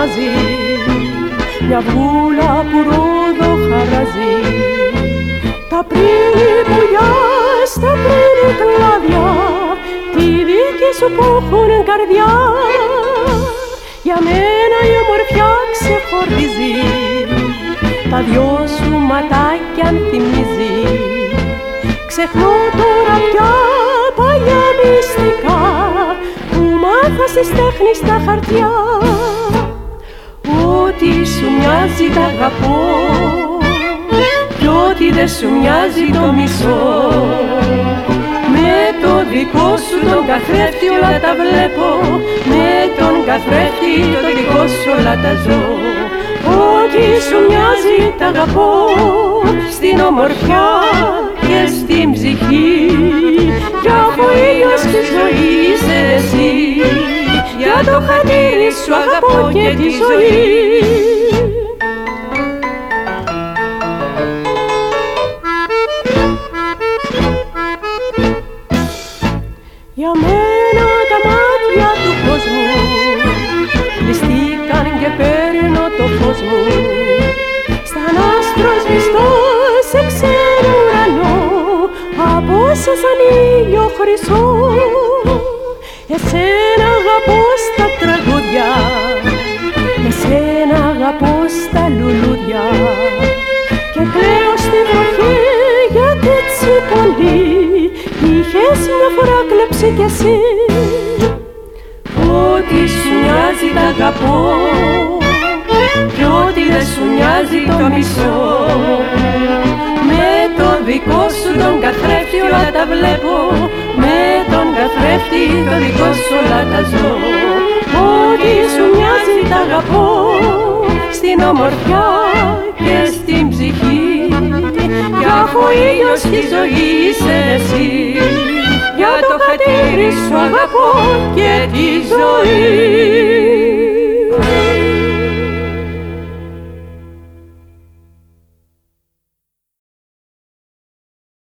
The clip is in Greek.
χαράζει μια βούλα που ρόδο χαράζει. Τα πριν πουλιά στα πριν κλάδια τη δίκη σου που έχουν καρδιά. Για μένα η ομορφιά ξεχωρίζει. Τα δυο σου ματάκια θυμίζει. Ξεχνώ τώρα πια παλιά μυστικά. που μάθα στις τέχνης στα χαρτιά. Ό,τι σου μοιάζει τα αγαπώ κι ό,τι δεν σου μοιάζει το μισό με το δικό σου τον καθρέφτη όλα τα βλέπω με τον καθρέφτη το δικό σου όλα τα ζω. Ό,τι σου μοιάζει τα αγαπώ στην ομορφιά και στην ψυχή. Κι αφού ήλιος στη ζωή είσαι εσύ. για το χατήρι σου αγαπώ και τη ζωή. Για μένα τα μάτια του κόσμου Ληστήκαν και παίρνω το φως μου. Σαν άστρος σβηστό σε ξένο ουρανό Από σε σαν ήλιο χρυσό Εσένα φορά κλέψει κι εσύ. Ό,τι σου μοιάζει τα αγαπώ. Κι ό,τι δεν σου μοιάζει το μισό Με το δικό σου τον καθρέφτη όλα τα βλέπω. Με τον καθρέφτη το δικό σου όλα τα ζω. Ό,τι σου μοιάζει τα αγαπώ. Στην ομορφιά και στην ψυχή. Κι αφού ήλιος στη ζωή είσαι εσύ Για το